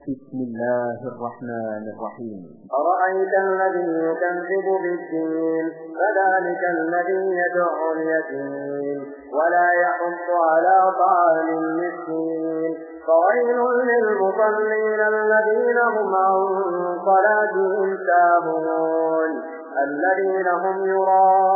بسم الله الرحمن الرحيم. أرأيت الذي يكذب بالدين؟ فذلك الذي يدعو اليتيم. ولا يحط على طعام المسكين. فويل للمصلين الذين هم عن صلاتهم ساهون. الذين هم يرون